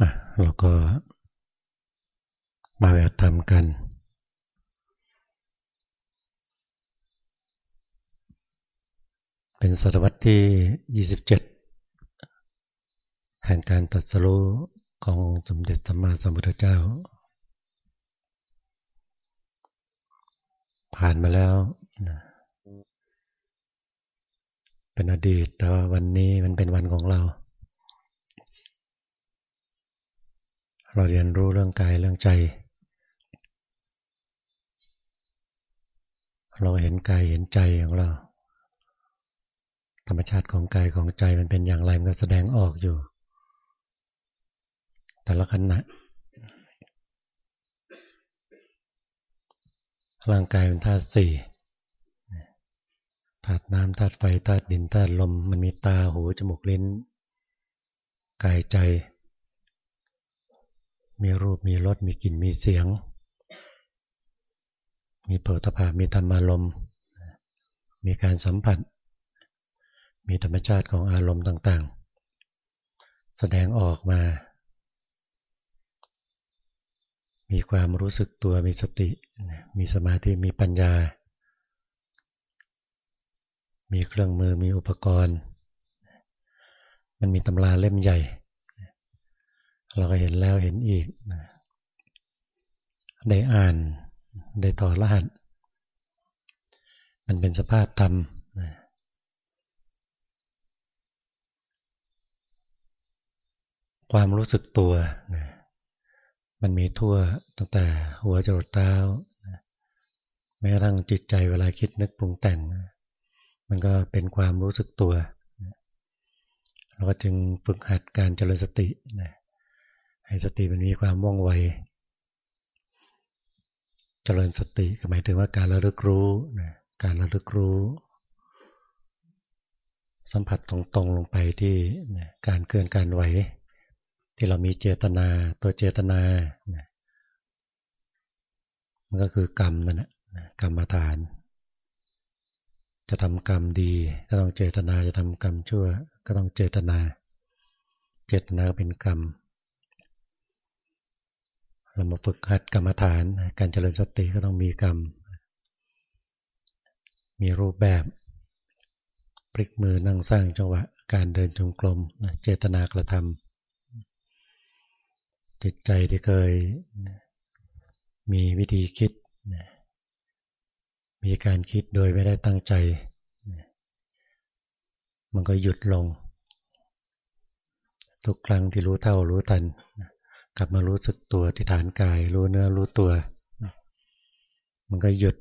อะเราก็มาแบบทำกัน เป็นศตวรรษที่ 27 แห่งการตัดสรู้ของสมเด็จสัมมาสัมพุทธเจ้า ผ่านมาแล้ว เป็นอดีตแต่ว่าวันนี้มันเป็นวันของเรา เราเรียนรู้เรื่องกายเรื่องใจ เราเห็นกายเห็นใจของเรา ธรรมชาติของกายของใจมันเป็นอย่างไรมันก็แสดงออกอยู่ แต่ละขณะร่างกายเป็นธาตุสี่ธาตุน้ำธาตุไฟธาตุดินธาตุลม มันมีตาหูจมูกลิ้น กายใจ มีรูปมีรสมีกลิ่นมีเสียง มีโผฏฐามีธรรมารมณ์มีการสัมผัส มีธรรมชาติของอารมณ์ต่างๆ แสดงออกมา มีความรู้สึกตัวมีสติ มีสมาธิมีปัญญา มีเครื่องมือมีอุปกรณ์ มันมีตำราเล่มใหญ่ เราก็เห็นแล้วเห็นอีก ได้อ่าน ได้ต่อรหัส มันเป็นสภาพธรรมความรู้สึกตัวมันมีทั่วตั้งแต่หัวจรดเท้าแม้กระทั่งจิตใจเวลาคิดนึกปรุงแต่ง มันก็เป็นความรู้สึกตัว เราก็จึงฝึกหัดการเจริญสตินะ ให้สติมันมีความว่องไวเจริญสติหมายถึงว่าการระลึกรู้นะการระลึกรู้ สัมผัสตรงๆลงไปที่การเคลื่อนการไหว ที่เรามีเจตนาตัวเจตนานะมันก็คือกรรมนั่นแหละกรรมฐาน จะทำกรรมดีก็ต้องเจตนาจะทำกรรมชั่ว ก็ต้องเจตนา เจตนาเป็นกรรม เรามาฝึกหัดกรรมฐาน การเจริญสติก็ต้องมีกรรม มีรูปแบบพลิกมือนั่งสร้างจังหวะ การเดินจงกรมเจตนากระทำจิตใจที่เคยมีวิธีคิด มีการคิดโดยไม่ได้ตั้งใจ มันก็หยุดลง ทุกครั้งที่รู้เท่ารู้ทัน กลับมารู้สึกตัวที่ฐานกาย รู้เนื้อรู้ตัว มันก็หยุด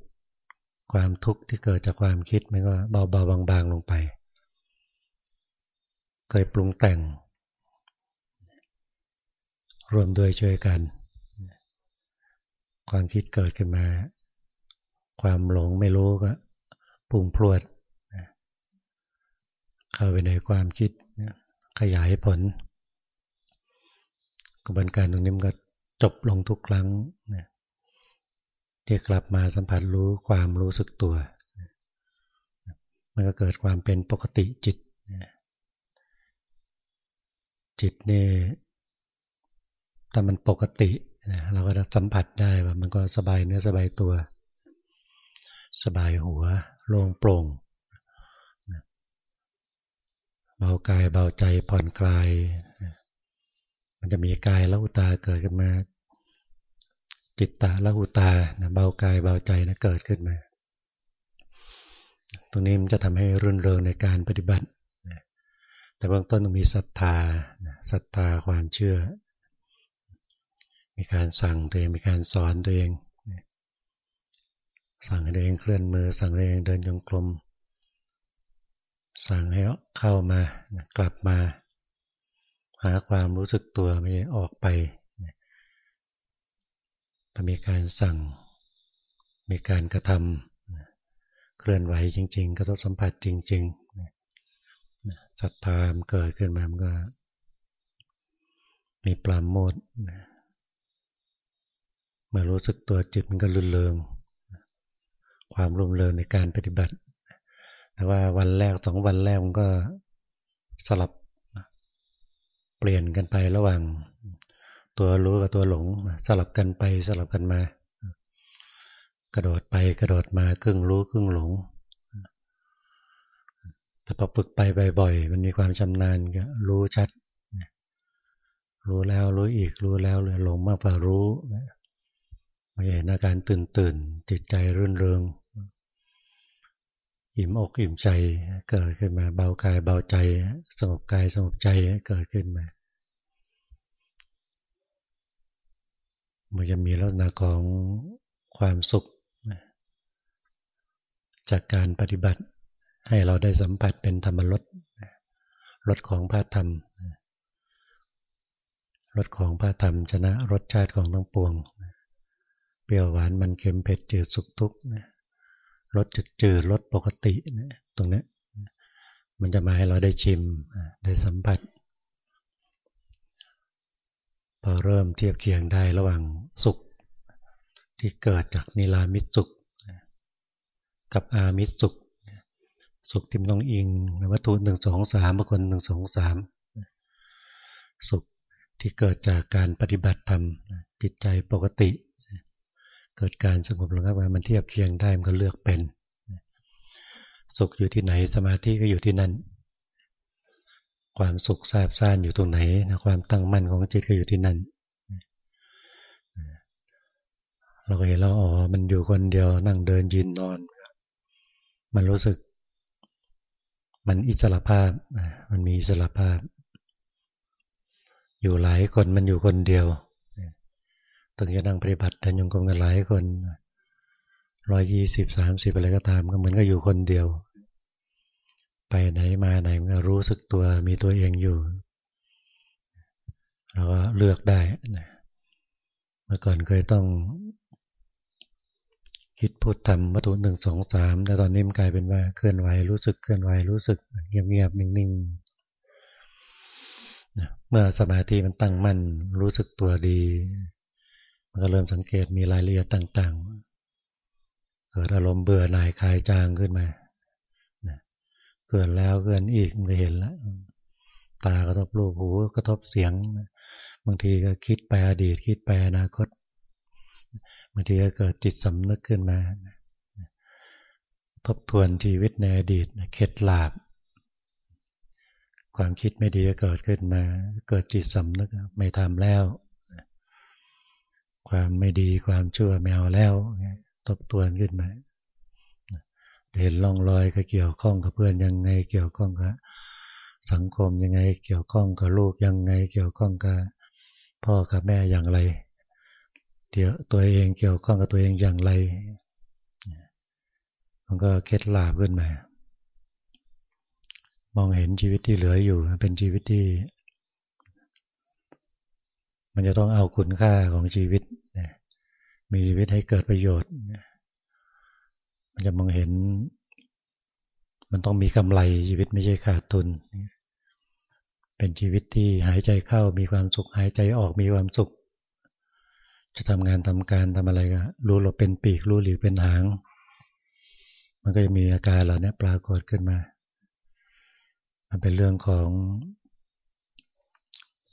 ความทุกข์ที่เกิดจากความคิดมันก็เบาๆบางๆลงไป เคยปรุงแต่ง รวมด้วยช่วยกัน ความคิดเกิดขึ้นมา ความหลงไม่รู้ก็ปรุงพรวด เข้าไปในความคิดขยายผล ระบวนการตรงนี้มันก็จบลงทุกครั้งนะที่กลับมาสัมผัสรู้ความรู้สึกตัว มันก็เกิดความเป็นปกติจิต จิตนี่ถ้ามันปกติเราก็จะสัมผัสได้ว่ามันก็สบายเนื้อสบายตัว สบายหัวโล่งโปร่งเบากายเบาใจผ่อนคลาย มันจะมีกายละหุตาเกิดขึ้นมา จิตตาละหุตาเบากายเบาใจนะเกิดขึ้นมา ตรงนี้มันจะทำให้รื่นเริงในการปฏิบัติ แต่เบื้องต้นต้องมีศรัทธาศรัทธาความเชื่อ มีการสั่งตัวเองมีการสอนตัวเองสั่งให้ตัวเองเคลื่อนมือ สั่งให้ตัวเองเดินจงกรมสั่งให้เข้ามากลับมา หาความรู้สึกตัวไม่ออกไปมีการสั่ง มีการกระทำเคลื่อนไหวจริง ๆก็ต้องสัมผัสจริงๆศรัทธามเกิดขึ้นมามันก็ มีปลามโมดเมื่อรู้สึกตัวจิตมันก็ลุนเริง ความรุมเริงในการปฏิบัติ แต่ว่าวันแรกสองวันแรกมันก็สลับ เปลี่ยนกันไประหว่าง ตัวรู้กับตัวหลง สลับกันไปสลับกันมา กระโดดไปกระโดดมาครึ่งรู้ครึ่งหลงแต่พอฝึกไปบ่อยๆมันมีความชำนาญก็รู้ชัด รู้แล้วรู้อีกรู้แล้วเลยหลงมากกว่ารู้ไม่เห็นอาการตื่นตื่นจิตใจรื่นเริง อิ่มอกอิ่มใจเกิดขึ้นมาเบากายเบาใจสงบกายสงบใจเกิดขึ้นมามันจะมีลักษณะของความสุข จากการปฏิบัติให้เราได้สัมผัสเป็นธรรมรสรสของพระธรรมรสของพระธรรมชนะรสชาติของทั้งปวง เปรี้ยวหวานมันเค็มเผ็ดจืดสุกทุกข์ รสจืดจืดรสปกติตรงนี้มันจะมาให้เราได้ชิมได้สัมผัส พอเริ่มเทียบเคียงได้ระหว่างสุข ที่เกิดจากนิรามิตสุข กับอามิตสุข สุขที่มันต้องอิงวัตถุหนึ่งสองสามบุคคลหนึ่งสองสามสุขที่เกิดจากการปฏิบัติธรรมจิตใจปกติ เกิดการสงบระงับมันเทียบเคียงได้มันก็เลือกเป็น สุขอยู่ที่ไหนสมาธิก็อยู่ที่นั่น ความสุขซาบซ่านอยู่ตรงไหนนะความตั้งมั่นของจิตก็อยู่ที่นั่น เราก็เห็นแล้วอ๋อมันอยู่คนเดียวนั่งเดินยืนนอน มันรู้สึก มันอิสระภาพ มันมีอิสระภาพ อยู่หลายคนมันอยู่คนเดียว ถึงจะนั่งปฏิบัติแต่ยงกงกันหลายคนร้อยยี่สิบสามสิบอะไรก็ตามก็เหมือนก็อยู่คนเดียว ไปไหนมาไหนมันก็รู้สึกตัวมีตัวเองอยู่เราก็เลือกได้เมื่อก่อนเคยต้อง คิดพูดทำวัตถุหนึ่งสองสามแต่ตอนนี้มันกลายเป็นว่าเคลื่อนไหวรู้สึกเคลื่อนไหวรู้สึกเงียบๆนิ่งๆเมื่อสมาธิมันตั้งมั่นรู้สึกตัวดี ก็เริ่มสังเกตมีรายละเอียดต่างๆ เกิดอารมณ์เบื่อหน่ายคลายจางขึ้นมาเกิดแล้วเกินอีกมันจะเห็นแล้ว ตากระทบรูปหูกระทบเสียง บางทีก็คิดไปอดีต คิดไปอนาคตบางทีก็เกิดจิตสำนึกขึ้นมา ทบทวนชีวิตในอดีตเคล็ดหลาบ ความคิดไม่ดีก็เกิดขึ้นมา เกิดจิตสำนึกไม่ทำแล้ว ความไม่ดีความชั่วไม่เอาแล้วทบทวนขึ้นมาเห็นร่องรอยก็เกี่ยวข้องกับเพื่อนยังไง เกี่ยวข้องกับสังคมยังไง เกี่ยวข้องกับลูกยังไง เกี่ยวข้องกับพ่อกับแม่อย่างไรเดี๋ยวตัวเองเกี่ยวข้องกับตัวเองอย่างไร มันก็เคล็ดลาบขึ้นมา มองเห็นชีวิตที่เหลืออยู่ เป็นชีวิตที่ มันจะต้องเอาคุณค่าของชีวิตมีชีวิตให้เกิดประโยชน์มันจะมองเห็น มันต้องมีกำไรชีวิตไม่ใช่ขาดทุน เป็นชีวิตที่หายใจเข้ามีความสุขหายใจออกมีความสุข จะทำงานทำการทำอะไรก็รู้หลบเป็นปีกรู้หลีเป็นหาง มันก็จะมีอาการเหล่านี้ปรากฏขึ้นมา มันเป็นเรื่องของ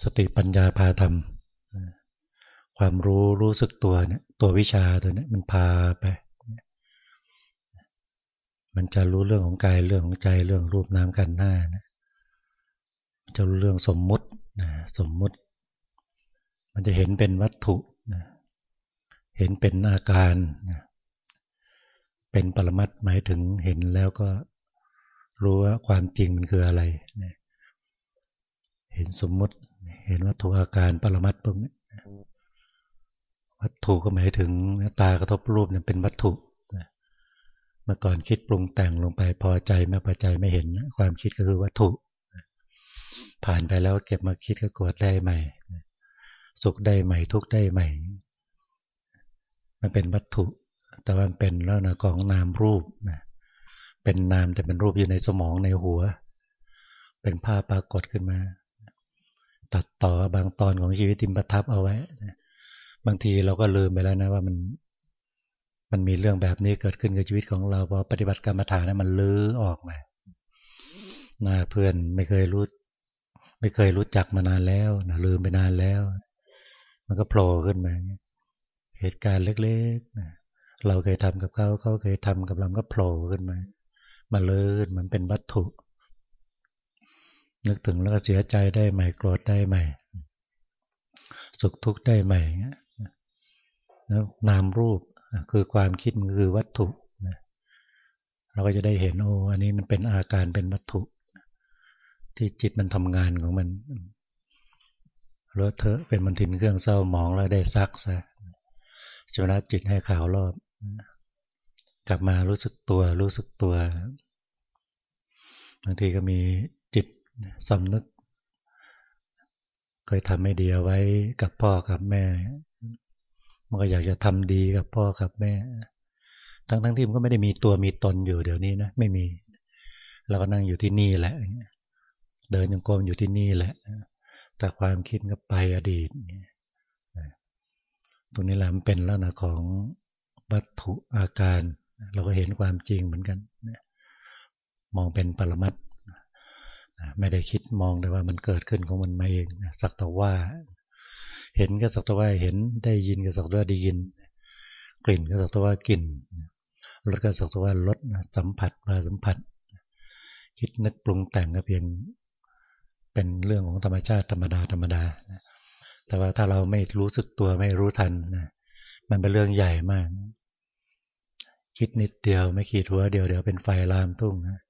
สติปัญญาพาธรรม ความรู้รู้สึกตัวเนี่ยตัววิชาตัวเนี้มันพาไป มันจะรู้เรื่องของกายเรื่องของใจเรื่องรูปนามกันหน้านะจะรู้เรื่องสมมุตินะสมมุติ มันจะเห็นเป็นวัตถุนะเห็นเป็นอาการนะเป็นปรมัตหมายถึงเห็นแล้วก็รู้ว่าความจริงมันคืออะไรนะเห็นสมมุติ เห็นวัตถุอาการปรมัตพวกนี้วัตถุก็หมายถึงตากระทบรูปเนี่ยเป็นวัตถุเมื่อก่อนคิดปรุงแต่งลงไปพอใจไม่พอใจไม่เห็นความคิดก็คือวัตถุ ผ่านไปแล้วเก็บมาคิดก็กดได้ใหม่ สุขได้ใหม่ทุกได้ใหม่ มันเป็นวัตถุ แต่มันเป็นแล้วนะของนามรูปนะเป็นนามแต่เป็นรูปอยู่ในสมองในหัว เป็นภาพปรากฏขึ้นมา ตัดต่อบางตอนของชีวิตติมประทับเอาไว้บางทีเราก็ลืมไปแล้วนะว่ามันมันมีเรื่องแบบนี้เกิดขึ้นกับชีวิตของเราพอปฏิบัติกรรมฐานนั้นมันลื้อออกมาหน้าเพื่อนไม่เคยรู้ ไม่เคยรู้จักมานานแล้วนะลืมไปนานแล้ว มันก็โผล่ขึ้นมาเหตุการณ์เล็กๆนะเราเคยทำกับเขาเขาเคยทำกับเราก็โผล่ขึ้นมามาเลื่นมันเป็นวัตถุ นึกถึงแล้วก็เสียใจได้ใหม่โกรธได้ใหม่ สุขทุกข์ได้ใหม่แล้วนามรูปคือความคิดมันคือวัตถุเราก็จะได้เห็นโอ้อันนี้มันเป็นอาการเป็นวัตถุ ที่จิตมันทำงานของมันเลอะเทอะเป็นมันทินเครื่องเศร้าหมองแล้วได้ซักซะชำระจิตให้ขาวรอบ กลับมารู้สึกตัวรู้สึกตัว บางทีก็มี สำนึก เคยทำไม่ดีเอาไว้กับพ่อกับแม่ มันก็อยากจะทำดีกับพ่อกับแม่ ทั้งทั้งที่มันก็ไม่ได้มีตัวมีตนอยู่เดี๋ยวนี้นะไม่มี เราก็นั่งอยู่ที่นี่แหละ เดินยังโกมอยู่ที่นี่แหละ แต่ความคิดก็ไปอดีตตรงนี้แหละมันเป็นลักษณะของวัตถุอาการ เราก็เห็นความจริงเหมือนกัน มองเป็นปรมัต ไม่ได้คิดมองเลยว่ามันเกิดขึ้นของมันมาเองสักแต่ว่า เห็นก็สักแต่ว่าเห็นได้ยินก็สักแต่ว่าได้ยิน กลิ่นก็สักแต่ว่ากลิ่นรสก็สักแต่ว่ารสสัมผัสมาสัมผัส คิดนึกปรุงแต่งก็เพียงเป็นเรื่องของธรรมชาติธรรมดาธรรมดา แต่ว่าถ้าเราไม่รู้สึกตัวไม่รู้ทันนะมันเป็นเรื่องใหญ่มาก คิดนิดเดียวไม่ขีดหัวเดียวเดี๋ยวเป็นไฟลามทุ่งนะ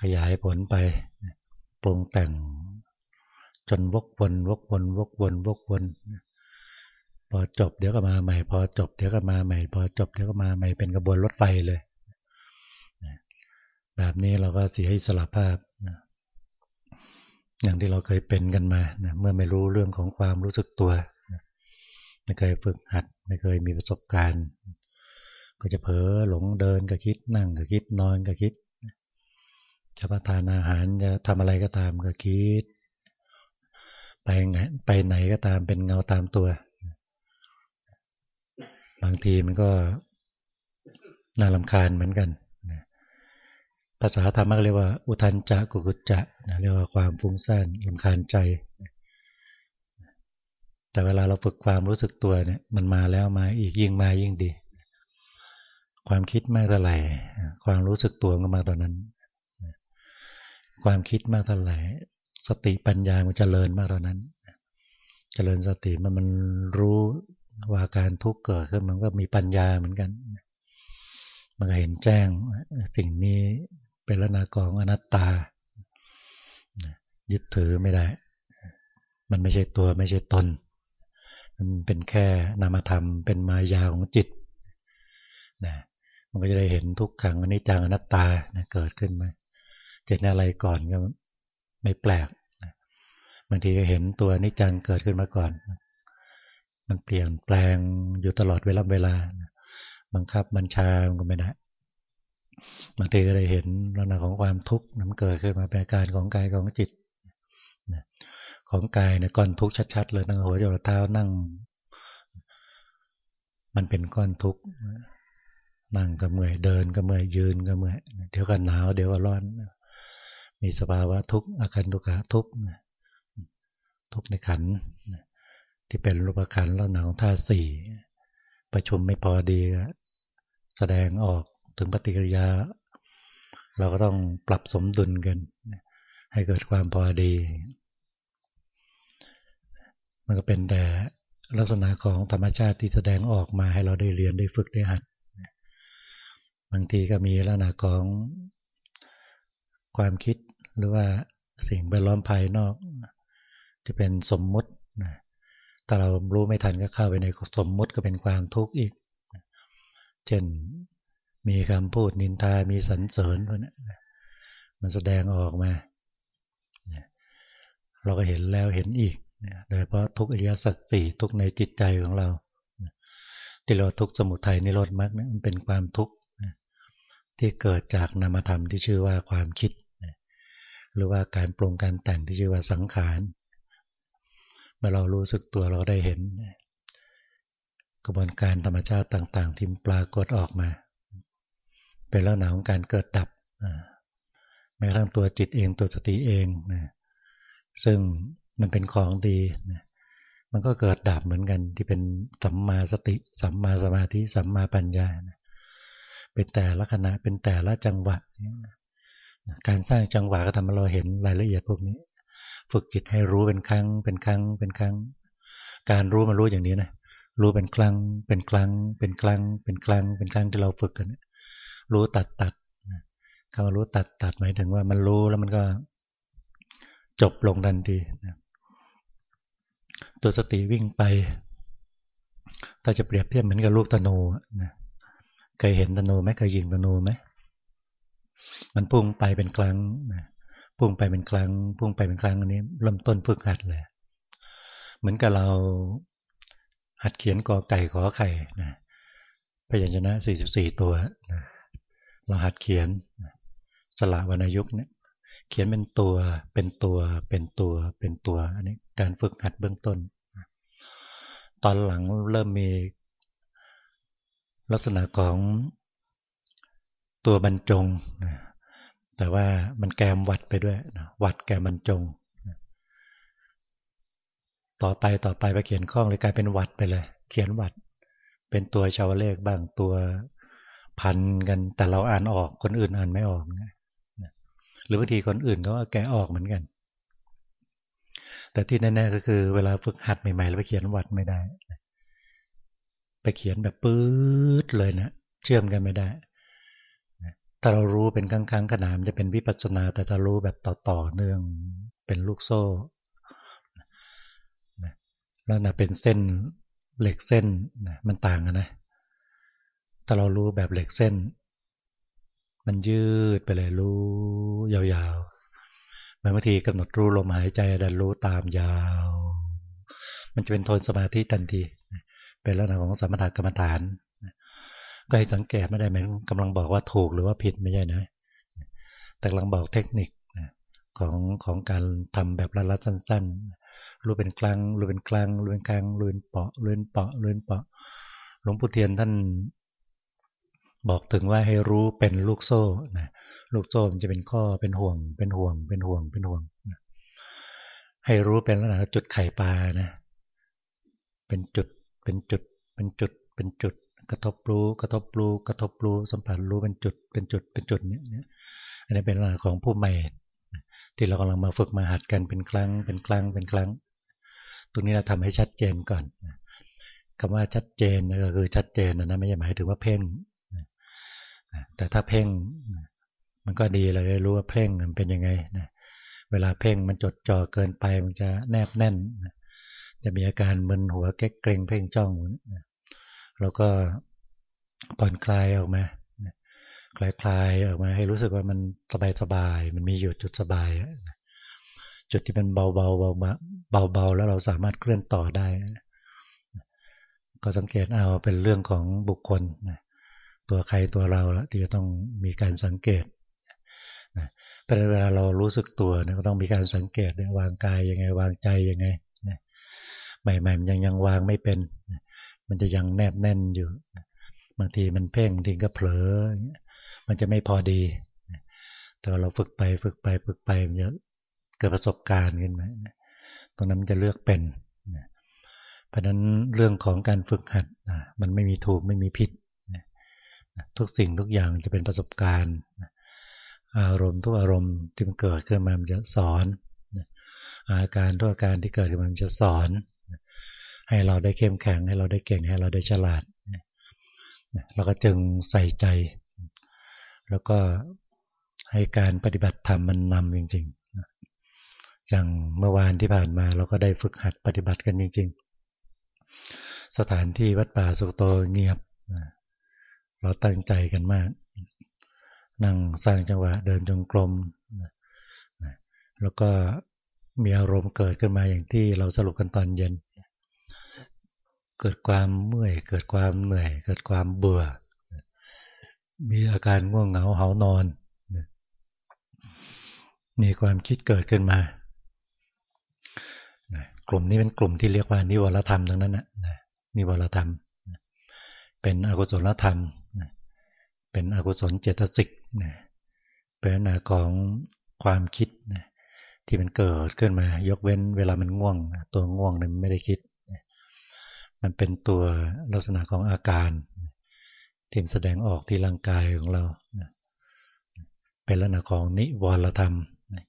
ขยายผลไป ปรุงแต่ง จนวกวนวกวนวกวนวกวนพอจบเดี๋ยวก็มาใหม่พอจบเดี๋ยวก็มาใหม่พอจบเดี๋ยวก็มาใหม่เป็นกระบวนรถไฟเลยแบบนี้เราก็เสียอิสระภาพอย่างที่เราเคยเป็นกันมาเมื่อไม่รู้เรื่องของความรู้สึกตัวไม่เคยฝึกหัด ไม่เคยมีประสบการณ์ ก็จะเผลอหลงเดินก็คิดนั่งก็คิดนอนก็คิด จะประทานอาหารจะทำอะไรก็ตามก็คิด ไปไหนไปไหนก็ตามเป็นเงาตามตัว บางทีมันก็น่าลำคาญเหมือนกันภาษาธรรมเรียกว่า อุทันจะกุกุจจะเรียกว่าความฟุ้งซ่านลำคาญใจ แต่เวลาเราฝึกความรู้สึกตัวเนี่ย มันมาแล้วมาอีกยิ่งมายิ่งดี ความคิดมากเท่าไหร่ความรู้สึกตัวก็มาตอนนั้น ความคิดมากเท่าไหร่สติปัญญามันจเจริญมากตอนนั้นเจริญสติมันมันรู้ว่าการทุกข์เกิดขึ้นมันก็มีปัญญาเหมือนกัน มันก็เห็นแจ้งสิ่งนี้เป็นลักษณะของอนัตตา ยึดถือไม่ได้ มันไม่ใช่ตัวไม่ใช่ตน มันเป็นแค่นามธรรม เป็นมายาของจิตนะมันก็จะได้เห็นทุกขังอนิจจังอนัตตานะเกิดขึ้นมา เจ็นอะไรก่อนก็ไม่แปลกบางทีก็เห็นตัวนิจจังเกิดขึ้นมาก่อน มันเปลี่ยนแปลงอยู่ตลอดเวลาเวลา บังคับบัญชามันก็ไม่ได้บางทีก็ได้เห็นลักษณะของความทุกข์มันเกิดขึ้นมาเป็นการของกายของจิตของกายเนี่ยก้อนทุกข์ชัดๆเลยตั้งหัวจรดเท้านั่ง มันเป็นก้อนทุกข์นั่งก็เมื่อยเดินก็เมื่อยยืนก็เมื่อยเดี๋ยวก็หนาวเดี๋ยวก็ร้อน มีสภาวะทุกข์อาการทุกข์ทุกข์ทุกข์ในขันที่เป็นรูปขันแล้วหนาวท่าสี่ประชุมไม่พอดี แสดงออกถึงปฏิกิริยา เราก็ต้องปรับสมดุลกัน ให้เกิดความพอดี มันก็เป็นแต่ลักษณะของธรรมชาติที่แสดงออกมาให้เราได้เรียนได้ฝึกได้หัด บางทีก็มีลักษณะของความคิด หรือว่าสิ่งแวดล้อมภายนอก ที่เป็นสมมุติถ้าเรารู้ไม่ทันก็เข้าไปในสมมุติก็เป็นความทุกข์อีก เช่นมีคำพูดนินทา มีสรรเสริญพวกนี้มันแสดงออกมา เราก็เห็นแล้วเห็นอีก โดยเพราะทุกอริยสัจสี่ทุกในจิตใจของเรา ที่เราทุกสมุทัยนิโรธมรรคมันเป็นความทุกข์ที่เกิดจากนามธรรมที่ชื่อว่าความคิด หรือว่าการปรุงการแต่งที่ชื่อว่าสังขารเมื่อเรารู้สึกตัวเราได้เห็น กระบวนการธรรมชาติต่าง ๆ ที่ปรากฏออกมา เป็นลักษณะของการเกิดดับแม้กระทั่งตัวจิตเองตัวสติเองนะซึ่งมันเป็นของดีนะมันก็เกิดดับเหมือนกันที่เป็นสัมมาสติ สัมมาสมาธิสัมมาปัญญาเป็นแต่ละขณะเป็นแต่ละจังหวะ การสร้างจังหวะก็ทำให้เราเห็นรายละเอียดพวกนี้ ฝึกจิตให้รู้เป็นครั้ง เป็นครั้ง เป็นครั้ง การรู้มารู้อย่างนี้นะรู้เป็นครั้ง เป็นครั้ง เป็นครั้ง เป็นครั้ง เป็นครั้งที่เราฝึกกัน รู้ตัดตัดคำว่ารู้ตัดตัดหมายถึงว่ามันรู้แล้วมันก็จบลงทันทีตัวสติวิ่งไป ถ้าจะเปรียบเทียบเหมือนกับลูกตะนูนะเคยเห็นตะนูไหมเคยยิงตะนูไหม มันพุ่งไปเป็นครั้งพุ่งไปเป็นครั้ง พุ่งไปเป็นครั้งอันนี้เริ่มต้นฝึกหัดเลยเหมือนกับเราหัดเขียนกอไก่ขอไข่นะพยัญชนะ 44 ตัวนะเราหัดเขียนสละวรรณยุกต์เนี่ยเขียนเป็นตัวเป็นตัวเป็นตัวเป็นตัวอันนี้การฝึกหัดเบื้องต้น ตอนหลังเริ่มมีลักษณะของตัวบรรจง แต่ว่ามันแกมวัดไปด้วยวัดแกมบรรจง ต่อไปต่อไปไปเขียนข้องเลยกลายเป็นวัดไปเลย เขียนวัด เป็นตัวชาวเลขบ้างตัวพันกันแต่เราอ่านออกคนอื่นอ่านไม่ออกหรือบางทีคนอื่นก็แกออกเหมือนกัน แต่ที่แน่ๆก็คือ เวลาฝึกหัดใหม่ๆแล้วไปเขียนวัดไม่ได้ ไปเขียนแบบปื๊ดเลยนะเชื่อมกันไม่ได้ ถ้าเรารู้เป็นครั้งๆขนามจะเป็นวิปัสสนา แต่ถ้ารู้แบบต่อๆเนื่องเป็นลูกโซ่แล้วนะเป็นเส้นเหล็กเส้นมันต่างกันนะถ้าเรารู้แบบเหล็กเส้น มันยืดไปเลยรู้ยาวๆบางทีกำหนดรู้ลมหายใจดันรู้ตามยาว มันจะเป็นโทนสมาธิทันที เป็นลักษณะของสมถกรรมฐาน ก็ให้สังเกตไม่ได้เหมือนกำลังบอกว่าถูกหรือว่าผิดไม่ใช่นะ แต่กำลังบอกเทคนิคของของการทำแบบละๆสั้น ๆ รู้เป็นครั้งรู้เป็นครั้งรู้เป็นครั้งรู้เป็นเปาะรู้เป็นเปาะรู้เป็นเปาะ หลวงปู่เทียนท่านบอกถึงว่าให้รู้เป็นลูกโซ่นะลูกโซ่มันจะเป็นข้อเป็นห่วง เป็นห่วง เป็นห่วงเป็นห่วงนะให้รู้เป็นลักษณะจุดไข่ปลานะ เป็นจุดเป็นจุด เป็นจุด เป็นจุด กระทบรู้ กระทบรู้ กระทบรู้ สัมผัสรู้เป็นจุด เป็นจุด เป็นจุดเนี้ยอันนี้เป็นลักษณะของผู้ใหม่ ที่เรากำลังมาฝึกมาหัดกันเป็นครั้ง เป็นครั้ง เป็นครั้ง ตรงนี้เราทำให้ชัดเจนก่อนคำว่าชัดเจนก็คือชัดเจนนะไม่ใช่หมายถึงว่าเพ่ง แต่ถ้าเพ่ง มันก็ดีเราได้รู้ว่าเพ่งมันเป็นยังไงนะเวลาเพ่งมันจดจ่อเกินไปมันจะแนบแน่น จะมีอาการมึนหัวเก๊กเกรงเพ่งจ้อง แล้วก็ผ่อนคลายออกมาคลายคลายออกมาให้รู้สึกว่ามันสบายสบายมันมีอยู่จุดสบาย จุดที่มันเบาเบาเบาเบาเบาแล้วเราสามารถเคลื่อนต่อได้ ก็สังเกตเอาเป็นเรื่องของบุคคล ตัวใครตัวเราละที่จะต้องมีการสังเกตนะแต่เวลาเรารู้สึกตัวก็ต้องมีการสังเกตวางกายยังไงวางใจยังไงใหม่ๆมันยังยังวางไม่เป็น มันจะยังแนบแน่นอยู่ บางทีมันเพ่งทิ้งก็เผลอ มันจะไม่พอดี แต่เราฝึกไปฝึกไปฝึกไปมันจะเกิดประสบการณ์ขึ้นไหมตรงนั้นมันจะเลือกเป็น เพราะนั้นเรื่องของการฝึกหัดมันไม่มีถูกไม่มีผิด ทุกสิ่งทุกอย่างจะเป็นประสบการณ์ อารมณ์ทุกอารมณ์ที่มันเกิดขึ้นมามันจะสอนอาการทุกอาการที่เกิดขึ้นมามันจะสอน ให้เราได้เข้มแข็งให้เราได้เก่งให้เราได้ฉลาดเราก็จึงใส่ใจ แล้วก็ให้การปฏิบัติธรรมมันนำจริงๆอย่างเมื่อวานที่ผ่านมาเราก็ได้ฝึกหัดปฏิบัติกันจริง ๆ สถานที่วัดป่าสุโตเงียบ เราตั้งใจกันมาก นั่งสร้างจังหวะเดินจงกรมแล้วก็มีอารมณ์เกิดขึ้นมาอย่างที่เราสรุปกันตอนเย็น เกิดความเมื่อย เกิดความเหนื่อย เกิดความเบื่อ มีอาการง่วงเหงาเหานอน มีความคิดเกิดขึ้นมากลุ่มนี้เป็นกลุ่มที่เรียกว่านิวรธรรมทั้งนั้นนะนิวรธรรม เป็นอกุศลธรรม เป็นอกุศลเจตสิกเป็นลักษณะของความคิดที่มันเกิดขึ้นมา ยกเว้นเวลามันง่วง ตัวง่วงเนี่ยไม่ได้คิด มันเป็นตัวลักษณะของอาการที่แสดงออกที่ร่างกายของเรา เป็นลักษณะของนิวรธรรม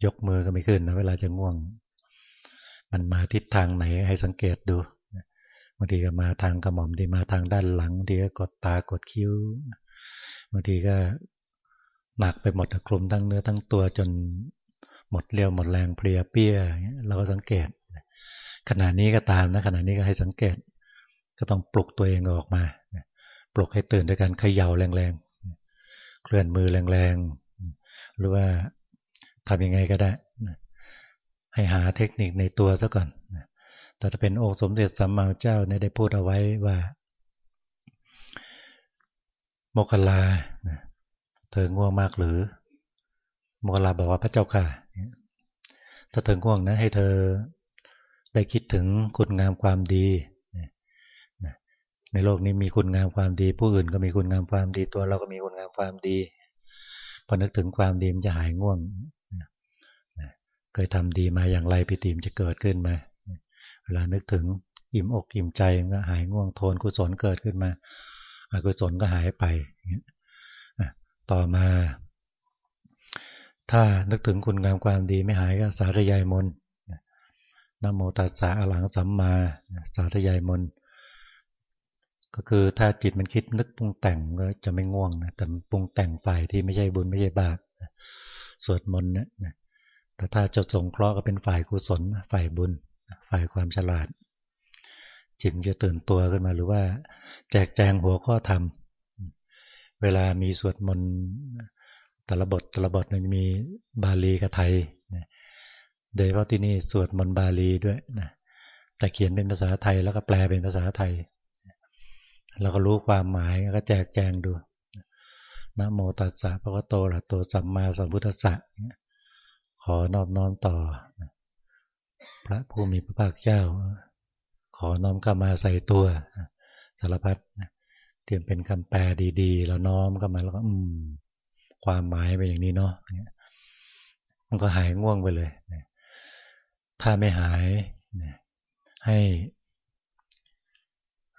ยกมือก็ไม่ขึ้นนะเวลาจะง่วง มันมาทิศทางไหนให้สังเกตดูบางทีก็มาทางกระหม่อมดีมาทางด้านหลังบางทีก็กดตากดคิ้วบางทีก็หนักไปหมดคลุมทั้งเนื้อทั้งตัวจนหมดเรียวหมดแรงเพลียเปี้ยเราก็สังเกตขณะนี้ก็ตามนะขณะนี้ก็ให้สังเกต ก็ต้องปลุกตัวเองออกมา ปลุกให้ตื่นด้วยการเขย่าแรงๆ เคลื่อนมือแรงๆ หรือว่าทำยังไงก็ได้ ให้หาเทคนิคในตัวซะก่อน แต่ถ้าเป็นองค์สมเด็จสัมมาเจ้าเนี่ยได้พูดเอาไว้ว่า โมคลา เธอง่วงมากหรือ โมคลาบอกว่าพระเจ้าค่ะ ถ้าเธอง่วงนะให้เธอได้คิดถึงคุณงามความดี ในโลกนี้มีคุณงามความดี ผู้อื่นก็มีคุณงามความดีตัวเราก็มีคุณงามความดีพอนึกถึงความดีมันจะหายง่วงเคยทำดีมาอย่างไรปิติมจะเกิดขึ้นมา เวลานึกถึงอิ่มอกอิ่มใจมันก็หายง่วงโทนกุศลเกิดขึ้นมาอกุศลก็หายไปต่อมา ถ้านึกถึงคุณงามความดีไม่หายก็สาธยายมนนโมตัสสะอรหังสัมมาสาธยายมน ก็คือถ้าจิตมันคิดนึกปรุงแต่งก็จะไม่ง่วงนะแต่ปรุงแต่งฝ่ายที่ไม่ใช่บุญไม่ใช่บาปสวดมนต์นะแต่ถ้าจะสงเคราะห์ก็เป็นฝ่ายกุศลฝ่ายบุญ ฝ่ายความฉลาด จิตจะตื่นตัวขึ้นมาหรือว่า แจกแจงหัวข้อธรรม เวลามีสวดมนต์แต่ละบทแต่ละบทมันมีบาลีกับไทยโดยเพราะที่นี่สวดมนต์บาลีด้วยนะแต่เขียนเป็นภาษาไทยแล้วก็แปลเป็นภาษาไทย เราก็รู้ความหมายก็แจกแจงดูนะโมตัสสะพระกโตระโตสัมมาสัมพุทธัสสะขอนอบน้อมต่อ พระผู้มีพระภาคเจ้า ขอน้อมเข้ามาใส่ตัวสารพัดเตรียมเป็นคำแปลดีๆ แล้วน้อมเข้ามาแล้วก็อืม ความหมายเป็นอย่างนี้เนาะมันก็หายง่วงไปเลยถ้าไม่หายให้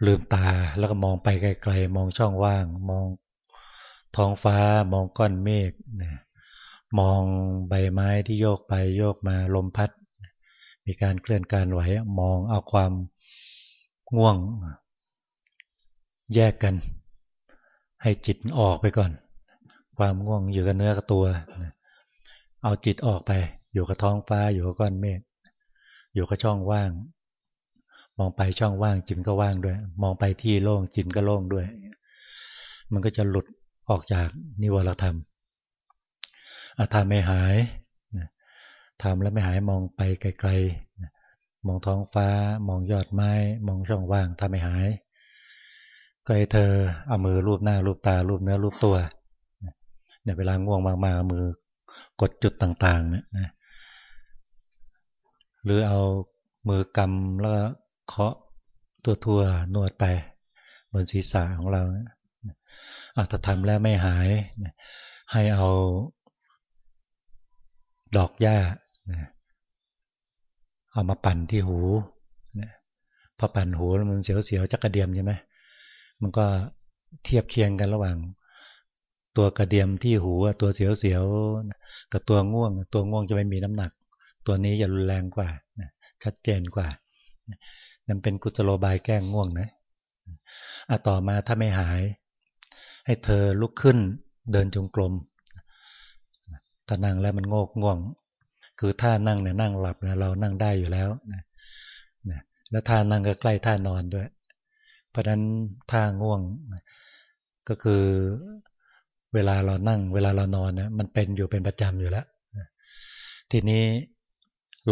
ลืมตาแล้วก็มองไปไกลๆ มองช่องว่าง มองท้องฟ้า มองก้อนเมฆมองใบไม้ที่โยกไปโยกมาลมพัด มีการเคลื่อนการไหวมองเอาความง่วง แยกกัน ให้จิตออกไปก่อน ความง่วงอยู่กับเนื้อกับตัว เอาจิตออกไป อยู่กับท้องฟ้าอยู่กับก้อนเมฆอยู่กับช่องว่าง มองไปช่องว่างจิตก็ว่างด้วย มองไปที่โล่งจิตก็โล่งด้วย มันก็จะหลุดออกจากนิวรธรรมอาธรรมไม่หายทำแล้วไม่หายมองไปไกลๆ มองท้องฟ้ามองยอดไม้ มองช่องว่างทำไม่หายก็ให้เธอเอามือรูปหน้ารูปตารูปเนื้อรูปตัวเนี่ยเวลาง่วงมากๆมือกดจุดต่างๆเนี่ยนะหรือเอามือกำแล้ว เคาะตัวทั่วนวดไป บนศีรษะของเราอาจจะทำแล้วไม่หาย ให้เอาดอกหญ้าเอามาปั่นที่หูพอปั่นหูมันเสียวๆจักกระเดียมใช่ไหมมันก็เทียบเคียงกันระหว่าง ตัวกระเดียมที่หูตัวเสียวๆกับตัวง่วง ตัวง่วงจะไม่มีน้ำหนัก ตัวนี้จะรุนแรงกว่าชัดเจนกว่า นั่นเป็นกุศโลบายแก้งง่วงนะอะต่อมาถ้าไม่หาย ให้เธอลุกขึ้นเดินจงกรมถ้านั่งแล้วมันโงกง่วง คือท่านั่งเนี่ยนั่งหลับนะเรานั่งได้อยู่แล้วนะแล้วท่านั่งก็ใกล้ท่านอนด้วย เพราะนั้นท่าง่วงก็คือเวลาเรานั่ง เวลาเรานอนนะมันเป็นอยู่เป็นประจำอยู่แล้วทีนี้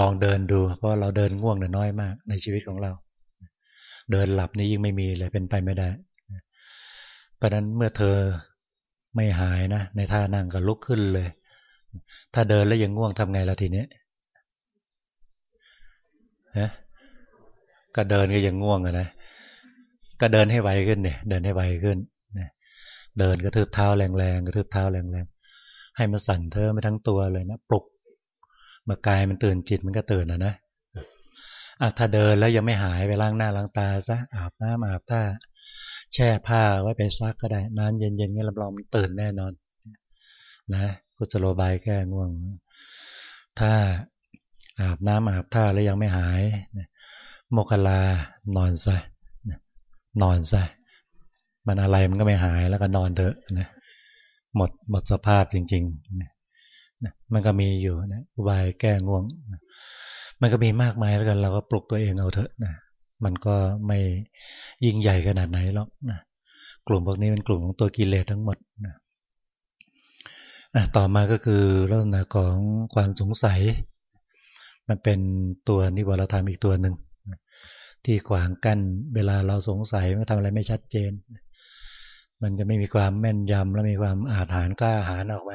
ลองเดินดู เพราะเราเดินง่วงน้อยมากในชีวิตของเรา เดินหลับนี่ยิ่งไม่มีเลยเป็นไปไม่ได้เพราะนั้นเมื่อเธอไม่หายนะ ในท่านั่งก็ลุกขึ้นเลย ถ้าเดินแล้วยังง่วงทำไงล่ะทีนี้ฮะก็เดินก็ยังง่วงอะนะ ก็เดินให้ไวขึ้นเนี่ย เดินให้ไวขึ้นเดินกระทืบเท้าแรงๆกระทืบเท้าแรงๆให้มันสั่นเธอไปทั้งตัวเลยนะปลุกเมื่อกายมันตื่นจิตมันก็ตื่นนะนะ ถ้าเดินแล้วยังไม่หายไปล้างหน้าล้างตาซะอาบน้ำอาบท่าแช่ผ้าไว้ไปซักก็ได้น้ำเย็นๆงี้รับรองมันตื่นแน่นอน นะกุศโลบายแก้ง่วง ถ้าอาบน้ำอาบท่าแล้วยังไม่หายโมกลานอนซะนอนซะมันอะไรมันก็ไม่หายแล้วก็นอนเถอะนะหมดหมดสภาพจริงๆนะมันก็มีอยู่นะอุบายแก้ง่วงนะ มันก็มีมากมายแล้วกันเราก็ปลุกตัวเองเอาเถอะนะมันก็ไม่ยิ่งใหญ่ขนาดไหนหรอกนะกลุ่มพวกนี้เป็นกลุ่มของตัวกิเลสทั้งหมดนะต่อมาก็คือลักษณะของความสงสัย มันเป็นตัวนิวรธรรมอีกตัวหนึ่งที่ขวางกั้นเวลาเราสงสัยมันทำอะไรไม่ชัดเจน มันจะไม่มีความแม่นยำและมีความอาถรรกล้าหาญออกไป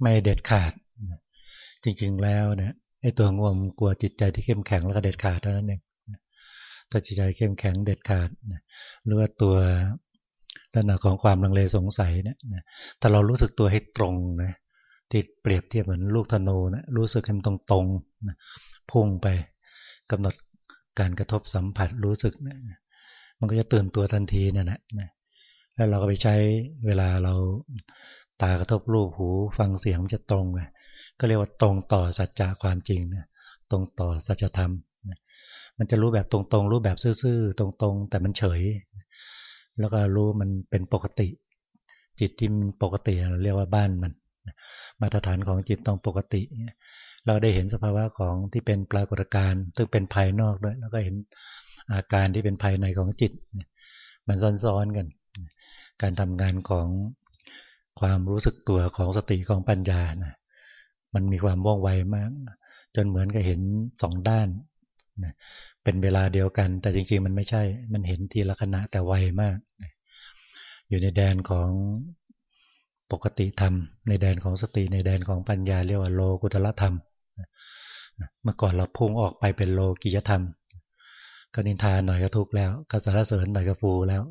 ไม่เด็ดขาด จริงๆแล้วเนี่ย ไอ้ตัวง่วงกลัวจิตใจที่เข้มแข็งแล้วก็เด็ดขาดเท่านั้นเองถ้าจิตใจเข้มแข็งเด็ดขาดหรือว่าตัวลักษณะของความลังเลสงสัยเนี่ยถ้าเรารู้สึกตัวให้ตรงนะที่เปรียบเทียบเหมือนลูกธนูนะรู้สึกให้มันตรงตรงนะพุ่งไปกำหนดการกระทบสัมผัสรู้สึกนะมันก็จะตื่นตัวทันทีนั่นแหละแล้วเราก็ไปใช้เวลาเราตากระทบรูปหูฟังเสียงมันจะตรงเลย ก็เรียกว่าตรงต่อสัจจะความจริงนะตรงต่อสัจธรรมมันจะรู้แบบตรงๆ รู้แบบซื่อๆ ตรงๆ แต่มันเฉย แล้วก็รู้มันเป็นปกติ จิตที่มันปกติเราเรียกว่าบ้านมัน มาตรฐานของจิตต้องปกติ เราได้เห็นสภาวะของที่เป็นปรากฏการณ์ซึ่งเป็นภายนอกด้วย แล้วก็เห็นอาการที่เป็นภายในของจิต มันซ้อนๆกัน การทำงานของความรู้สึกตัวของสติของปัญญานะ มันมีความว่องไวมาก จนเหมือนกับเห็นสองด้านเป็นเวลาเดียวกัน แต่จริงๆมันไม่ใช่ มันเห็นทีละขณะแต่ไวมาก อยู่ในแดนของปกติธรรม ในแดนของสติในแดนของปัญญาเรียกว่าโลกุตละธรรมเมื่อก่อนเราพุ่งออกไปเป็นโลกิยธรรมก็นินทาหน่อยก็ทุกแล้วก็สารเสริญหน่อยก็ฟูแล้ว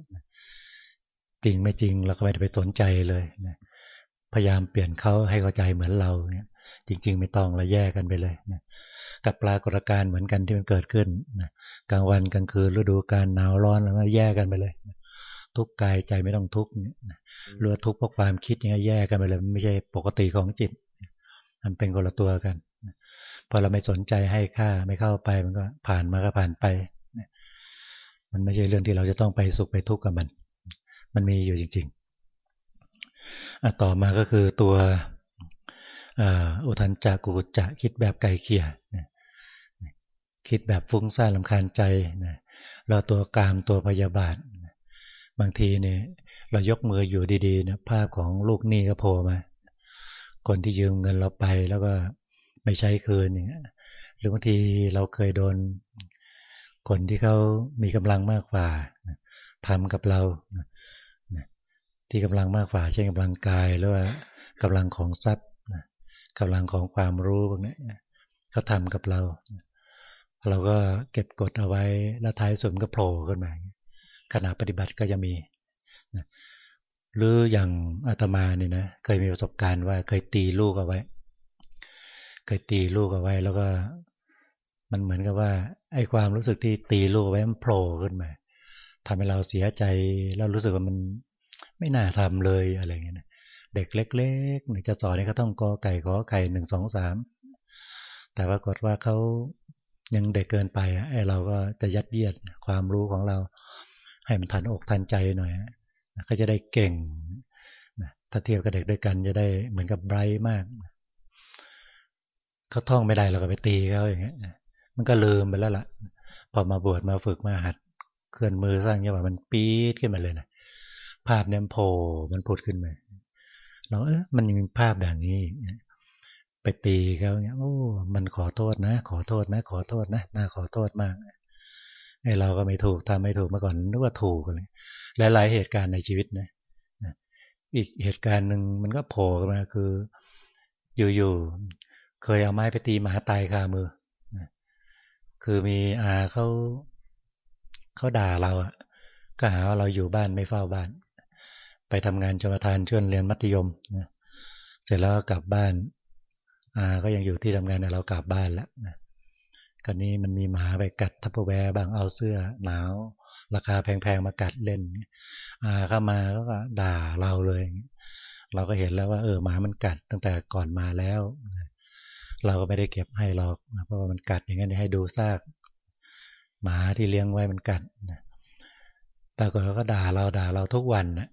จริงไม่จริงเราก็ไม่ได้ไปสนใจเลยพยายามเปลี่ยนเขาให้เข้าใจเหมือนเราเนี่ย จริง ๆ ไม่ต้องเราแยกกันไปเลยนะกับปรากฏการณ์เหมือนกันที่มันเกิดขึ้นนะกลางวันกลางคืนฤดูการหนาวร้อนแล้วก็แยกกันไปเลยนะทุกกายใจไม่ต้องทุกนะหรือทุกเพราะความคิดอย่างนี้แยกกันไปเลยไม่ใช่ปกติของจิต มันเป็นคนละตัวกันพอเราไม่สนใจให้ค่าไม่เข้าไปมันก็ผ่านมาก็ผ่านไปมันไม่ใช่เรื่องที่เราจะต้องไปสุขไปทุกข์กับมัน มันมีอยู่จริงๆต่อมาก็คือตัว อุทันจักกุจจะคิดแบบไก่เขี่ยคิดแบบฟุ้งซ่านลำคาญใจเราตัวกามตัวพยาบาทบางทีเนี่ยเรายกมืออยู่ดีๆนะภาพของลูกหนี้ก็โผล่มา คนที่ยืมเงินเราไปแล้วก็ไม่ใช้คืนอย่างเงี้ยหรือบางทีเราเคยโดน คนที่เขามีกำลังมากกว่าทำกับเราที่กำลังมากกว่าเช่นกำลังกายหรือว่ากำลังของทรัพย กำลังของความรู้พวกนี้เขาทำกับเรา เราก็เก็บกดเอาไว้แล้วท้ายสุดก็โผล่ขึ้นมาขณะปฏิบัติก็จะมีหรืออย่างอาตมาเนี่ยนะเคยมีประสบการณ์ว่าเคยตีลูกเอาไว้ เคยตีลูกเอาไว้ แล้วก็มันเหมือนกับว่า ไอ้ความรู้สึกที่ตีลูกไว้มันโผล่ขึ้นมาทำให้เราเสียใจแล้วรู้สึกว่ามันไม่น่าทำเลยอะไรเงี้ย เด็กเล็กๆหนึ่งจะสอนเขาต้องกอไก่ขอไก่หนึ่งสองสามแต่ว่ากฏว่าเขายังเด็กเกินไปไอ้เราก็จะยัดเยียดความรู้ของเรา ให้มันทันอกทันใจหน่อยก็จะได้เก่งถ้าเทียบกับเด็กด้วยกันจะได้เหมือนกับไบรท์มากเขาท่องไม่ได้เราก็ไปตีเขาอย่างเงี้ยมันก็ลืมไปแล้วล่ะ พอมาบวชมาฝึกมาหัดเคลื่อนมือสร้างเนี่ยว่ามันปี๊ดขึ้นมาเลยนะภาพเนี่ยโผล่มันพุดขึ้นมา เราเออมันมีภาพแบบนี้ ไปตีเขาเนี่ยโอ้ มันขอโทษนะ ขอโทษนะ ขอโทษนะน่าขอโทษมากไอ้เราก็ไม่ถูกทำไม่ถูกมาก่อนนึกว่าถูกเลยหลายๆเหตุการณ์ในชีวิตนะอีกเหตุการณ์หนึ่งมันก็โผล่มาคือ อยู่ๆเคยเอาไม้ไปตีมหาตายคามือคือมีอาเขาเขาด่าเราอะก็หาว่าเราอยู่บ้านไม่เฝ้าบ้าน ไปทำงานชมทานช่วงเรียนมัธยมนะเสร็จแล้วก็กลับบ้านอาก็ยังอยู่ที่ทำงานแต่เรากลับบ้านแล้วนะก็นี้มันมีหมาไปกัดทัพเปอร์แวร์บางเอาเสื้อหนาว ราคาแพงๆมากัดเล่นอาเข้ามาก็ด่าเราเลย เราก็เห็นแล้วว่า เออหมามันกัดตั้งแต่ก่อนมาแล้ว เราก็ไม่ได้เก็บให้หรอกเพราะว่ามันกัดอย่างนั้นให้ดูซากหมาที่เลี้ยงไว้มันกัดปรากฏเขาก็ด่าเราด่าเราทุกวันนะ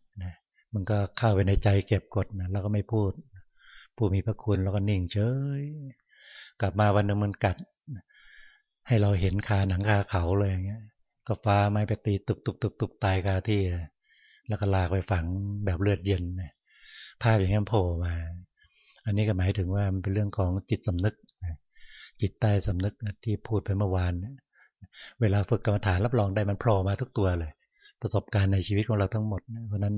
มันก็เข้าไปในใจเก็บกดนะเราก็ไม่พูด ผู้มีพระคุณเราก็นิ่งเฉย กลับมาวันนึงมันกัด ให้เราเห็นคาหนังคาเขาเลยอย่างเงี้ย ก็ฟ้าไม้ไปตีตุกตุกตุกตุกตายคาที่ แล้วก็ลากไปฝังแบบเลือดเย็นภาพอย่างนี้โผล่มา อันนี้ก็หมายถึงว่ามันเป็นเรื่องของจิตสำนึก จิตใต้สำนึกที่พูดไปเมื่อวาน เวลาฝึกกรรมฐานรับรองได้มันโผล่มาทุกตัวเลย ประสบการณ์ในชีวิตของเราทั้งหมด เพราะนั้น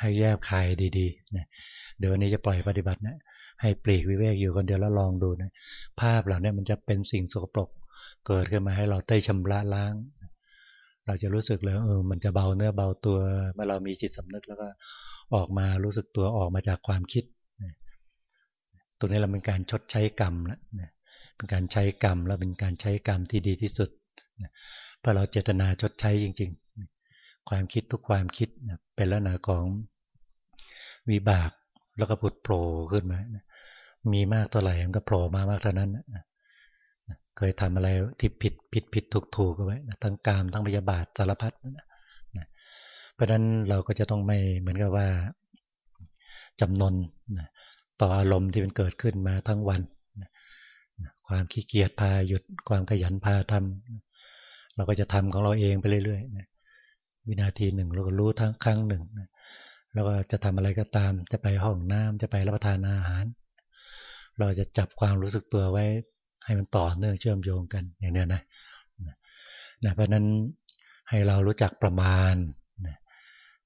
ให้แยบคายดีๆนะเดี๋ยววันนี้จะปล่อยปฏิบัตินะให้ปลีกวิเวกอยู่คนเดียวแล้วลองดูนะภาพเหล่านี้มันจะเป็นสิ่งสกปรกเกิดขึ้นมาให้เราได้ชำระล้าง เราจะรู้สึกเลยเออมันจะเบาเนื้อเบาตัวเมื่อเรามีจิตสำนึกแล้วก็ออกมารู้สึกตัวออกมาจากความคิดตัวนี้เราเป็นการชดใช้กรรมแล้วเป็นการใช้กรรมแล้วเป็นการใช้กรรมที่ดีที่สุดเพราะเราเจตนาชดใช้จริง ๆ ความคิดทุกความคิดเป็นลักษณะของวิบากแล้วก็ผุดโผล่ขึ้นมา มีมากเท่าไหร่มันก็โผล่มามากเท่านั้น เคยทำอะไรที่ผิดผิดผิดถูกถูกไว้ทั้งกามทั้งพยาบาทสารพัดเพราะฉะนั้นเราก็จะต้องไม่เหมือนกับว่าจำนนต่ออารมณ์ที่มันเกิดขึ้นมาทั้งวัน ความขี้เกียจพาหยุดความขยันพาทำเราก็จะทำของเราเองไปเรื่อยๆ วินาทีหนึ่งเราก็รู้ทั้งครั้งหนึ่งแล้วก็จะทำอะไรก็ตาม จะไปห้องน้ำจะไปรับประทานอาหาร เราจะจับความรู้สึกตัวไว้ ให้มันต่อเนื่องเชื่อมโยงกันอย่างนี้นะนะเพราะนั้นให้เรารู้จักประมาณ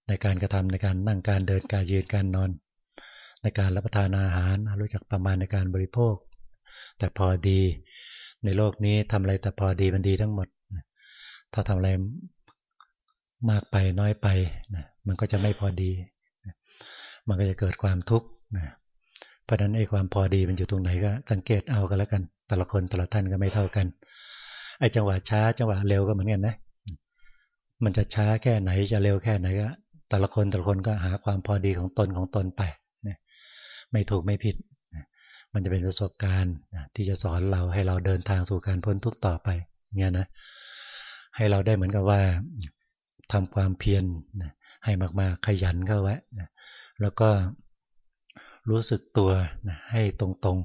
ในการกระทำในการนั่งการเดินการยืนการนอน ในการรับประทานอาหาร รู้จักประมาณในการบริโภค แต่พอดีในโลกนี้ทำอะไรแต่พอดีมันดีทั้งหมด ถ้าทำอะไร มากไปน้อยไปนะมันก็จะไม่พอดีมันก็จะเกิดความทุกข์นะเพราะนั้นไอ้ความพอดีมันอยู่ตรงไหนก็สังเกตเอากันแล้วกัน แต่ละคนแต่ละท่านก็ไม่เท่ากันไอ้จังหวะช้าจังหวะเร็วก็เหมือนกันนะ มันจะช้าแค่ไหนจะเร็วแค่ไหนก็ แต่ละคนแต่ละคนก็หาความพอดีของตนของตนไปนะไม่ถูกไม่ผิดนะมันจะเป็นประสบการณ์นะที่จะสอนเราให้เราเดินทางสู่การพ้นทุกข์ต่อไปเงี้ยนะ ให้เราได้เหมือนกับว่า ทำความเพียรให้มากๆขยันเข้าไว้แล้วก็รู้สึกตัวให้ตรง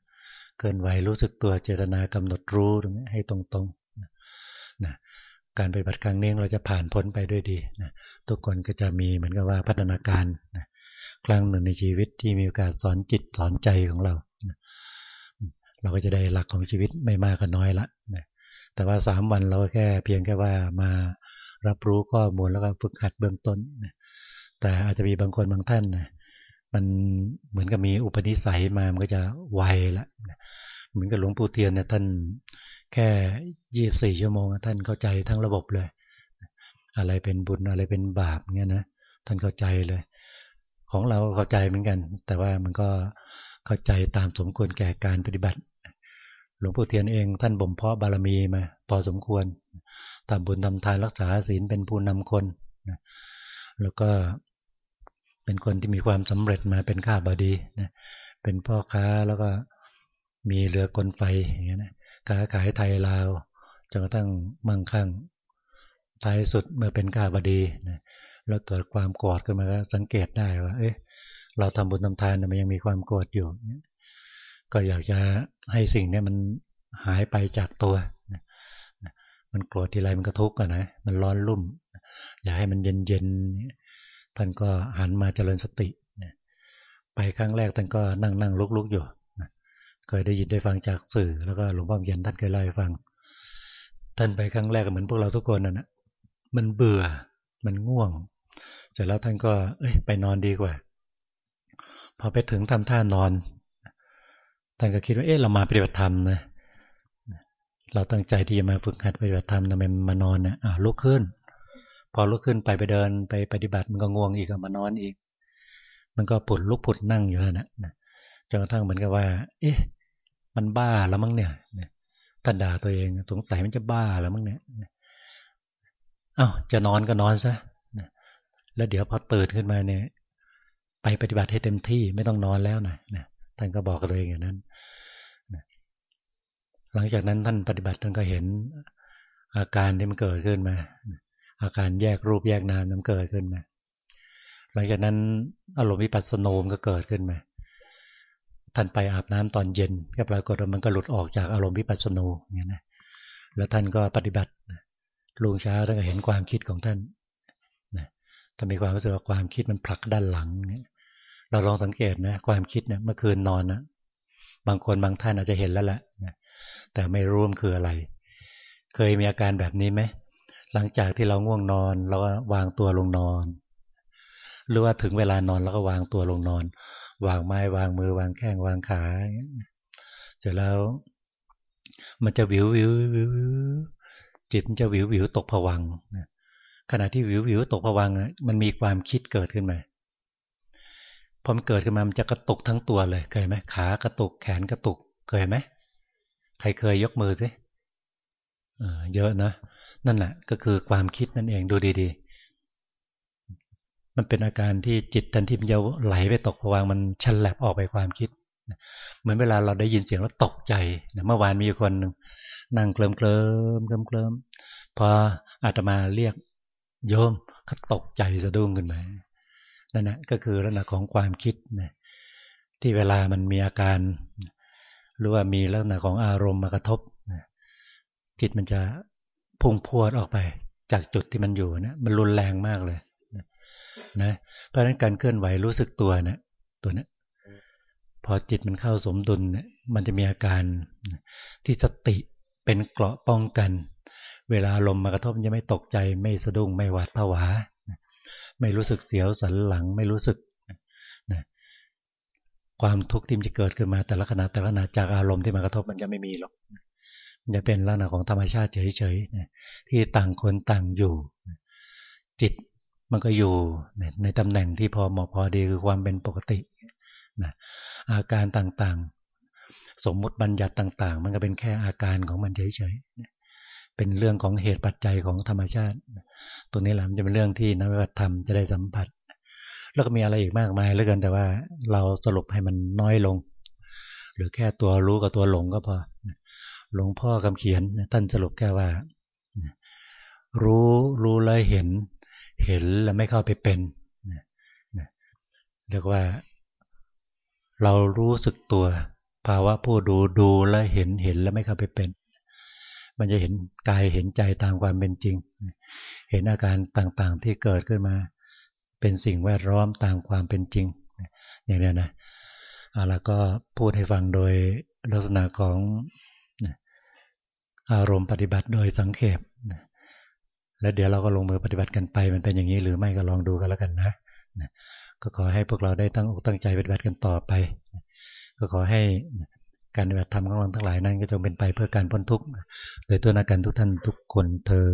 ๆ เกินไหวรู้สึกตัวเจตนากำหนดรู้ตรงนี้ให้ตรงๆนะการปฏิบัติครั้งนี้เราจะผ่านพ้นไปด้วยดีนะทุกคนก็จะมีเหมือนกับว่าพัฒนาการนะครั้งหนึ่งในชีวิตที่มีโอกาสสอนจิตสอนใจของเรานะเราก็จะได้หลักของชีวิตไม่มากก็น้อยละนะแต่ว่าสามวันเราแค่เพียงแค่ว่ามา รับรู้ข้อมูลแล้วก็ฝึกหัดเบื้องต้นนะแต่อาจจะมีบางคนบางท่านนะมันเหมือนกับมีอุปนิสัยมามันก็จะไวละเหมือนกับหลวงปู่เทียนเนี่ยท่านแค่ยี่สี่ชั่วโมงท่านเข้าใจทั้งระบบเลย อะไรเป็นบุญอะไรเป็นบาปเงี้ยนะท่านเข้าใจเลย ของเราเข้าใจเหมือนกัน แต่ว่ามันก็เข้าใจตามสมควรแก่การปฏิบัติ หลวงปู่เทียนเองท่านบ่มเพาะบารมีมา พอสมควร ทำบุญทำทานรักษาศีลเป็นผู้นำคนแล้วก็เป็นคนที่มีความสำเร็จมาเป็นข้าบดีนะเป็นพ่อค้าแล้วก็มีเรือกลไฟอย่างเงี้ยนะค้าขายไทยลาวจนกระทั่งมั่งคั่งท้ายสุดเมื่อเป็นข้าบดีนะแล้วเกิดความโกรธขึ้นมาก็สังเกตได้ว่า เอ๊ะเราทำบุญทำทานมันยังมีความโกรธอยู่ ก็อยากจะให้สิ่งนี้มันหายไปจากตัว มันโกรธทีไรมันก็ทุกข์อะนะ มันร้อนรุ่ม อยากให้มันเย็นเย็นท่านก็หันมาเจริญสติไปครั้งแรกท่านก็นั่งนั่งลุกลุกอยู่เคยได้ยินได้ฟังจากสื่อ แล้วก็หลวงพ่อเขียนท่านเคยเล่าให้ฟัง ท่านไปครั้งแรกเหมือนพวกเราทุกคนนั่นนะมันเบื่อ มันง่วง เสร็จแล้วท่านก็ เอ้ย ไปนอนดีกว่า พอไปถึงทำท่านอน ท่านก็คิดว่า เอ๊ะ เรามาปฏิบัติธรรมนะเเราตั้งใจที่จะมาฝึกหัดปฏิบัติธรรมทำไมมานอนเนี่ยลุกขึ้น พอลุกขึ้นไปไปเดินไปปฏิบัติมันก็ง่วงอีกมานอนอีก มันก็ปุดลุกปุดนั่งอยู่แล้วนะจนกระทั่งเหมือนกับว่า เอ๊ะ มันบ้าแล้วมั้งเนี่ยท่านด่าตัวเองสงสัยมันจะบ้าแล้วมั้งเนี่ยเอา้าจะนอนก็นอนซะแล้วเดี๋ยวพอตื่นขึ้นมาเนี่ย ไปปฏิบัติให้เต็มที่ไม่ต้องนอนแล้วนะนะท่านก็บอกกับตัวเองอย่างนั้น หลังจากนั้นท่านปฏิบัติท่านก็เห็น อาการที่มันเกิดขึ้นมา อาการแยกรูปแยกนามมันเกิดขึ้นมา หลังจากนั้นอารมณ์วิปัสสนมก็เกิดขึ้นมา ท่านไปอาบน้ำตอนเย็นก็ปรากฏว่ามันก็หลุดออกจากอารมณ์วิปัสสนูอย่างนี้นะแล้วท่านก็ปฏิบัติลุงเช้าท่านก็เห็นความคิดของท่านนะถ้ามีความรู้สึกว่าความคิดมันผลักด้านหลัง เราลองสังเกตนะ ความคิดเนี่ยเมื่อคืนนอนนะบางคนบางท่านอาจจะเห็นแล้วแหละนะ แต่ไม่รู้มันคืออะไร เคยมีอาการแบบนี้ไหมหลังจากที่เราง่วงนอนเราก็วางตัวลงนอน หรือว่าถึงเวลานอนเราก็วางตัวลงนอน วางไม้วางมือวางแข้งวางขาเสร็จแล้ว มันจะวิววิววิวจิตมันจะวิววิวตกผวังขณะที่วิววิวตกผวังมันมีความคิดเกิดขึ้นมาพอมันเกิดขึ้นมามันจะกระตุกทั้งตัวเลยเคยไหมขากระตุกแขนกระตุกเคยไหม ใครเคยยกมือสิเยอะนะ นั่นแหละก็คือความคิดนั่นเองดูดีๆ มันเป็นอาการที่จิตทันทีมันจะไหลไปตกผวังมันชันแลบออกไปความคิด เหมือนเวลาเราได้ยินเสียงแล้วตกใจเมื่อวานมีคนนึงนั่งเคลิมเคลิมเคลิมเคลิมพออาตมาเรียกโยมเขาตกใจสะดุ้งขึ้นมานั่นแหละก็คือลักษณะของความคิดนะที่เวลามันมีอาการ หรือว่ามีลักษณะของอารมณ์มากระทบจิตมันจะพุ่งพวดออกไป จากจุดที่มันอยู่นะมันรุนแรงมากเลยนะเพราะฉะนั้นการเคลื่อนไหวรู้สึกตัวนะตัวนี้พอจิตมันเข้าสมดุลเนี่ยมันจะมีอาการที่สติเป็นเกราะป้องกัน เวลาลมมากระทบจะไม่ตกใจ ไม่สะดุ้งไม่หวาดผวา ไม่รู้สึกเสียวสันหลัง ไม่รู้สึก ความทุกข์ที่มันจะเกิดขึ้นมาแต่ละขณะแต่ละขณะจากอารมณ์ที่มากระทบมันจะไม่มีหรอก มันจะเป็นลักษณะของธรรมชาติเฉยๆที่ต่างคนต่างอยู่ จิตมันก็อยู่ในตำแหน่งที่พอเหมาะพอดีคือความเป็นปกตินะอาการต่างๆ สมมุติบัญญัติต่าง ๆ มันก็เป็นแค่อาการของมันเฉยๆเป็นเรื่องของเหตุปัจจัยของธรรมชาติ ตัวนี้แหละมันจะเป็นเรื่องที่นักวิปัสสธรรมจะได้สัมผัส แล้วก็มีอะไรอีกมากมายเหลือเกินแต่ว่าเราสรุปให้มันน้อยลง หรือแค่ตัวรู้กับตัวหลงก็พอหลวงพ่อคำเขียนท่านสรุปแค่ว่า รู้รู้แล้วเห็น เห็นแล้วไม่เข้าไปเป็นเรียกว่า เรารู้สึกตัว ภาวะผู้ดูดูแล้วเห็นเห็นแล้วไม่เข้าไปเป็น มันจะเห็นกายเห็นใจตามความเป็นจริง เห็นอาการต่างๆที่เกิดขึ้นมา เป็นสิ่งแวดล้อมตามความเป็นจริง อย่างนี้นะเอาละก็พูดให้ฟังโดยลักษณะของอารมณ์ปฏิบัติโดยสังเขปแล้วเดี๋ยวเราก็ลงมือปฏิบัติกันไปมันเป็นอย่างนี้หรือไม่ก็ลองดูกันแล้วกันนะก็ขอให้พวกเราได้ตั้งอกตั้งใจปฏิบัติกันต่อไป ก็ขอให้การปฏิบัติธรรมของเราทั้งหลายนั้น ก็จงเป็นไปเพื่อการพ้นทุกข์โดยตัวนักการทุกท่านทุกคนเทอ